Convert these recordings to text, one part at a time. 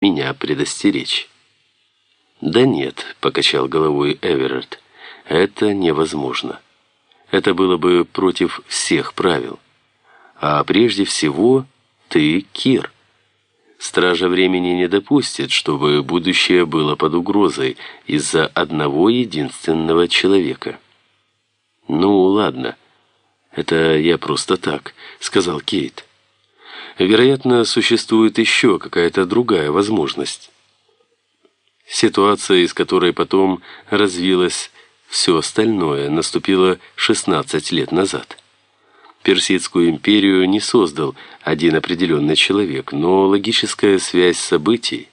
меня предостеречь. «Да нет», — покачал головой Эверард, — «это невозможно. Это было бы против всех правил. А прежде всего ты Кир». Стража времени не допустит, чтобы будущее было под угрозой из-за одного единственного человека. «Ну, ладно. Это я просто так», — сказал Кейт. «Вероятно, существует еще какая-то другая возможность». Ситуация, из которой потом развилось все остальное, наступила 16 лет назад. Персидскую империю не создал один определенный человек, но логическая связь событий...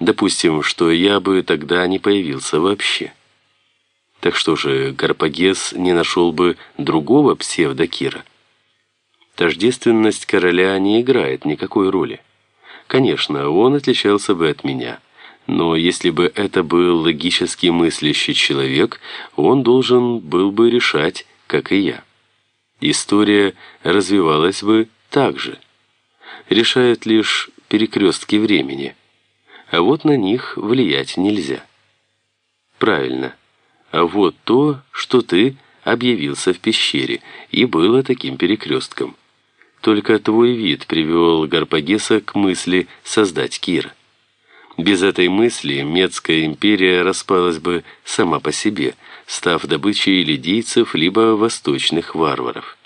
Допустим, что я бы тогда не появился вообще. Так что же, Гарпагес не нашел бы другого псевдокира? Тождественность короля не играет никакой роли. Конечно, он отличался бы от меня. Но если бы это был логически мыслящий человек, он должен был бы решать, как и я история развивалась бы так же. Решают лишь перекрестки времени, а вот на них влиять нельзя. Правильно. А вот то, что ты объявился в пещере и было таким перекрестком. Только твой вид привел Гарпагеса к мысли создать Кира. Без этой мысли Медская империя распалась бы сама по себе, став добычей лидийцев либо восточных варваров.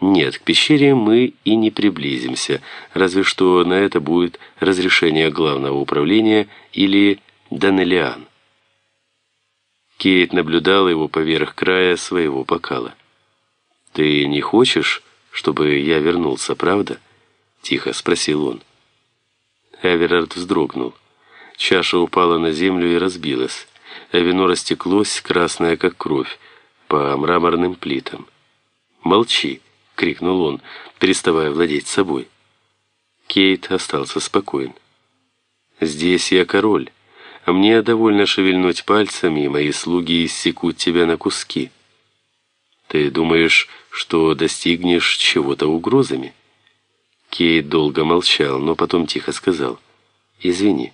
Нет, к пещере мы и не приблизимся, разве что на это будет разрешение главного управления или Данелиан. Кейт наблюдала его поверх края своего бокала. «Ты не хочешь, чтобы я вернулся, правда?» — тихо спросил он. Эверард вздрогнул. Чаша упала на землю и разбилась, а вино растеклось, красное как кровь, по мраморным плитам. «Молчи!» — крикнул он, переставая владеть собой. Кейт остался спокоен. «Здесь я король, мне довольно шевельнуть пальцами, и мои слуги иссекут тебя на куски. Ты думаешь, что достигнешь чего-то угрозами?» Кейт долго молчал, но потом тихо сказал «Извини».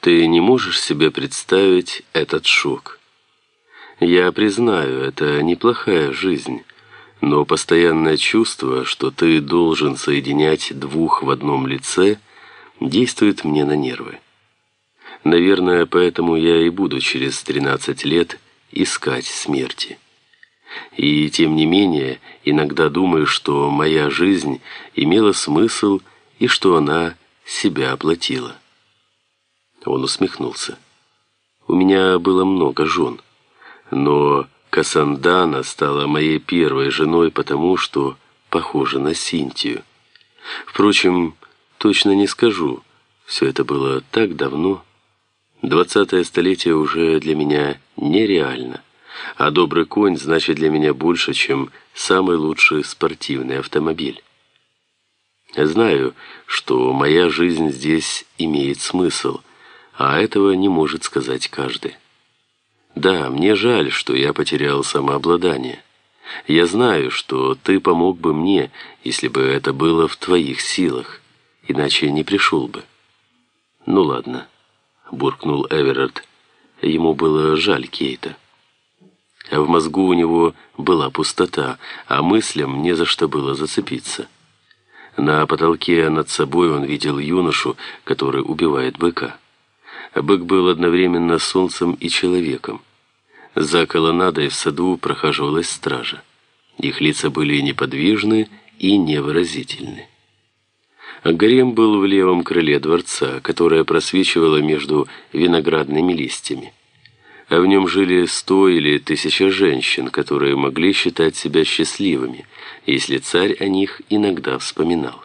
Ты не можешь себе представить этот шок. Я признаю, это неплохая жизнь, но постоянное чувство, что ты должен соединять двух в одном лице, действует мне на нервы. Наверное, поэтому я и буду через 13 лет искать смерти. И тем не менее, иногда думаю, что моя жизнь имела смысл и что она себя оплатила. Он усмехнулся. «У меня было много жен, но Касандана стала моей первой женой потому, что похожа на Синтию. Впрочем, точно не скажу, все это было так давно. Двадцатое столетие уже для меня нереально, а добрый конь значит для меня больше, чем самый лучший спортивный автомобиль. Знаю, что моя жизнь здесь имеет смысл – а этого не может сказать каждый. Да, мне жаль, что я потерял самообладание. Я знаю, что ты помог бы мне, если бы это было в твоих силах, иначе не пришел бы. Ну ладно, буркнул Эверард. Ему было жаль Кейта. А в мозгу у него была пустота, а мыслям не за что было зацепиться. На потолке над собой он видел юношу, который убивает быка. Бык был одновременно солнцем и человеком. За колоннадой в саду прохаживалась стража. Их лица были неподвижны и невыразительны. Гарем был в левом крыле дворца, которое просвечивало между виноградными листьями. А в нем жили сто или тысяча женщин, которые могли считать себя счастливыми, если царь о них иногда вспоминал.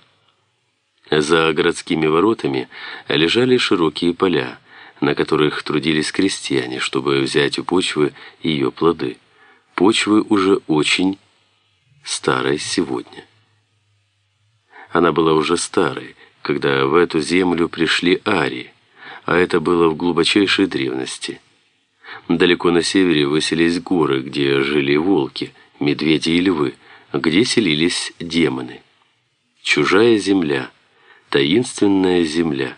За городскими воротами лежали широкие поля, на которых трудились крестьяне, чтобы взять у почвы ее плоды. Почвы уже очень старой сегодня. Она была уже старой, когда в эту землю пришли арии, а это было в глубочайшей древности. Далеко на севере высились горы, где жили волки, медведи и львы, где селились демоны. Чужая земля, таинственная земля.